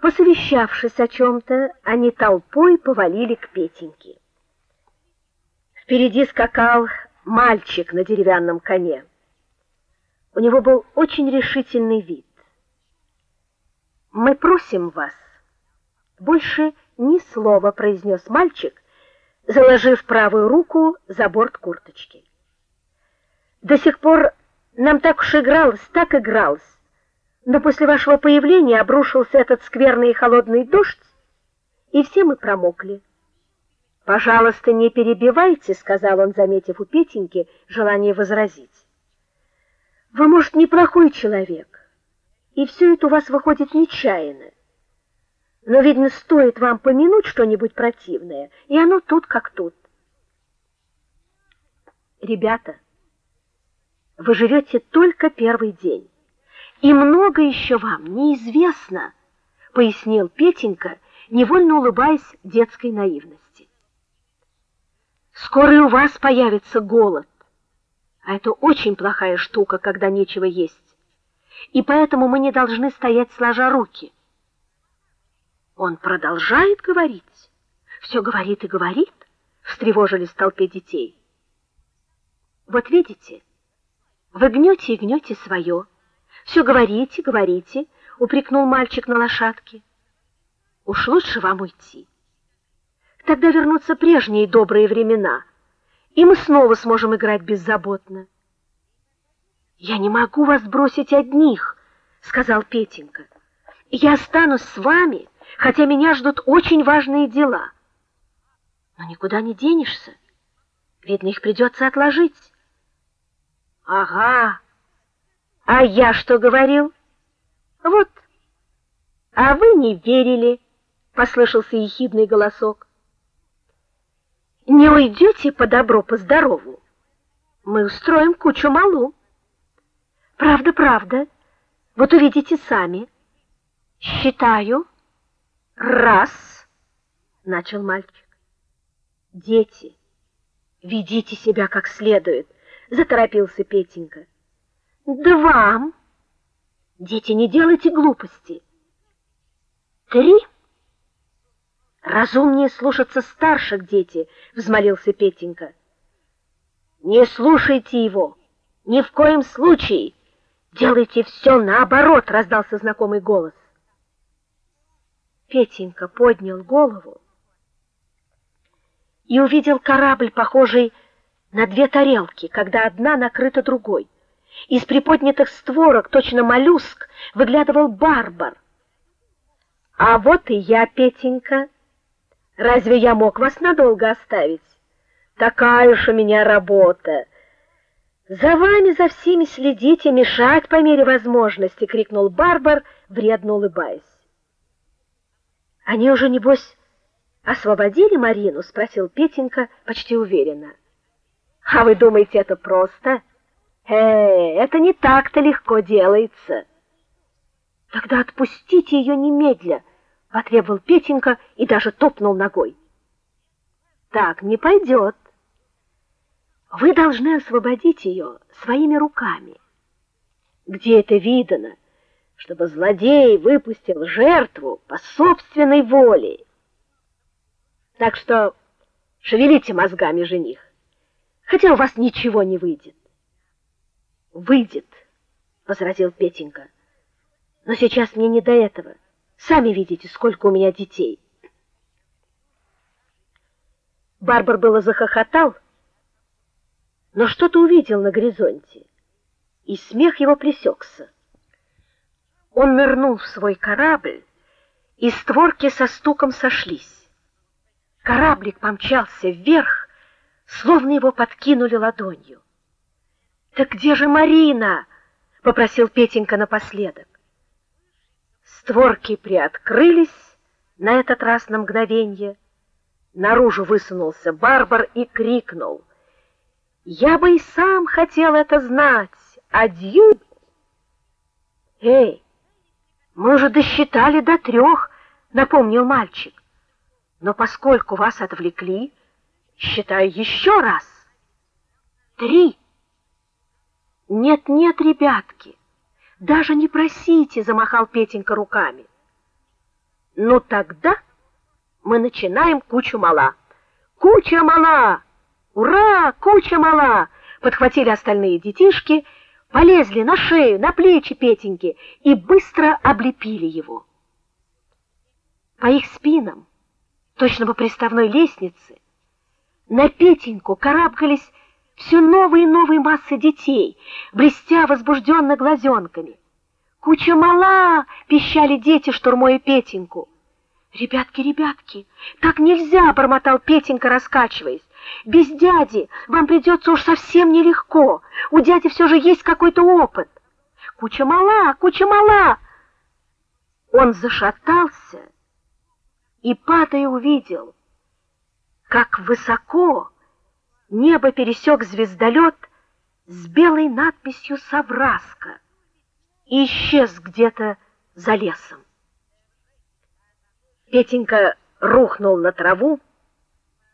Посовещавшись о чем то они толпой повалили к Петеньке. Впереди скакал мальчик на деревянном коне. У него был очень решительный вид. Мы просим вас больше ни слова, произнес мальчик, заложив правую руку за борт курточки. До сих пор нам так уж игралось, так игралось. Но после вашего появления обрушился этот скверный и холодный дождь, и все мы промокли. Пожалуйста, не перебивайте, сказал он, заметив у Петеньки желание возразить. Вы, может, неплохой человек, и все это у вас выходит нечаянно. Но видно, стоит вам помянуть что-нибудь противное, и оно тут как тут. Ребята, вы живете только первый день, и много еще вам неизвестно, пояснил Петенька, невольно улыбаясь детской наивности. Скоро и у вас появится голод. А это очень плохая штука, когда нечего есть. И поэтому мы не должны стоять сложа руки. Он продолжает говорить. Все говорит и говорит, встревожились в детей. Вот видите, вы гнете и гнете свое. Все говорите, говорите, упрекнул мальчик на лошадке. Уж лучше вам уйти. Тогда вернутся прежние добрые времена, и мы снова сможем играть беззаботно. Я не могу вас бросить одних, сказал Петенька. Я останусь с вами хотя меня ждут очень важные дела. Но никуда не денешься. Видно, их придется отложить. Ага. А я что говорил? Вот. А вы не верили, послышался ехидный голосок. Не уйдете по добру, по здорову. Мы устроим кучу малу. Правда, правда. Вот увидите сами. Считаю Раз, начал мальчик. Дети, ведите себя как следует, заторопился Петенька. Два. Дети, не делайте глупости. Три. Разумнее слушаться старших, дети, взмолился Петенька. Не слушайте его, ни в коем случае. Делайте все наоборот, раздался знакомый голос. Петенька поднял голову и увидел корабль, похожий на две тарелки, когда одна накрыта другой. Из приподнятых створок, точно моллюск, выглядывал барбар. А вот и я, Петенька. Разве я мог вас надолго оставить? Такая уж у меня работа. За вами за всеми следить и мешать по мере возможности, крикнул барбар, вредно улыбаясь. Они уже небось освободили Марину, спросил Петенька почти уверенно. А вы думаете, это просто? Э, это не так-то легко делается. Тогда отпустите ее немедля, потребовал Петенька и даже топнул ногой. Так не пойдет. Вы должны освободить ее своими руками. Где это видано? чтобы злодей выпустил жертву по собственной воле. Так что шевелите мозгами, жених. Хотя у вас ничего не выйдет. Выйдет, возразил Петенька. Но сейчас мне не до этого. Сами видите, сколько у меня детей. Барбар было захохотал, но что-то увидел на горизонте, и смех его пресекся. Он нырнул в свой корабль, и створки со стуком сошлись. Кораблик помчался вверх, словно его подкинули ладонью. "Так где же Марина?" попросил Петенька напоследок. Створки приоткрылись на этот раз на мгновение. Наружу высунулся Барбар и крикнул: "Я бы и сам хотел это знать! Адью!" "Эй, мы уже досчитали до трех», — напомнил мальчик. Но поскольку вас отвлекли, считаю еще раз. Три. Нет, нет, ребятки. Даже не просите, замахал Петенька руками. Ну тогда мы начинаем кучу мала. Куча мала! Ура, куча мала! Подхватили остальные детишки, полезли на шею, на плечи Петеньки и быстро облепили его. По их спинам, точно по приставной лестнице, на Петеньку карабкались все новые и новые массы детей, блестя возбужденно глазенками. Куча мала, пищали дети, штурмуя Петеньку. Ребятки, ребятки, так нельзя, бормотал Петенька, раскачиваясь. Без дяди вам придется уж совсем нелегко. У дяди все же есть какой-то опыт. Куча мала, куча мала. Он зашатался и падая увидел, как высоко небо пересек звездолет с белой надписью Савраска и исчез где-то за лесом. Петенька рухнул на траву,